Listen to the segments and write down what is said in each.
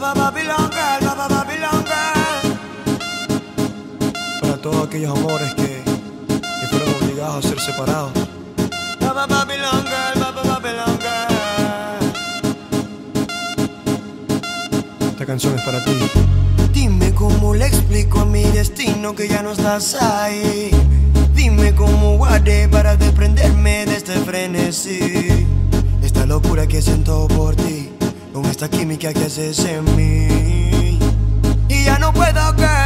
Baba Babylon Girl, Para todos aquellos amores que, fueron obligados a ser separados. Baba Babylon Girl, Esta canción es para ti. Dime cómo le explico a mi destino que ya no estás ahí. Dime cómo guardé para desprenderme de este frenesí. Esta locura que siento por esta química que haces en mí. Y ya no puedo caer.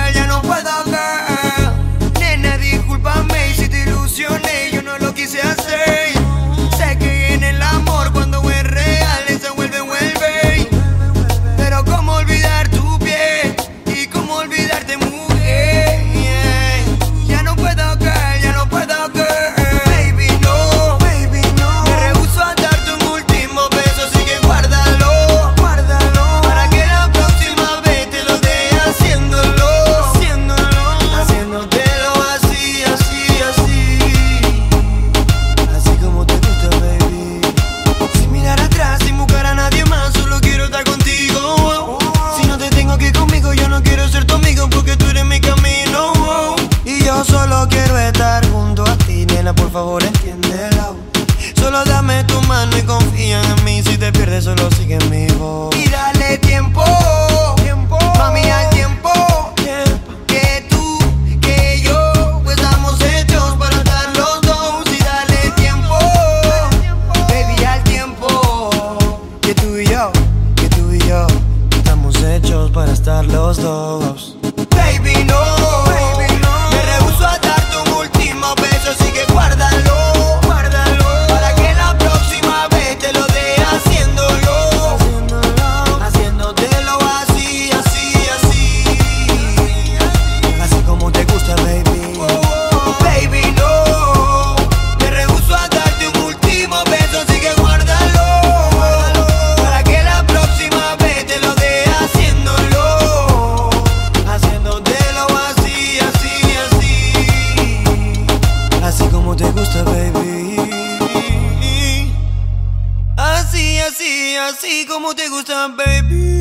favore. así, así como te gusta, baby.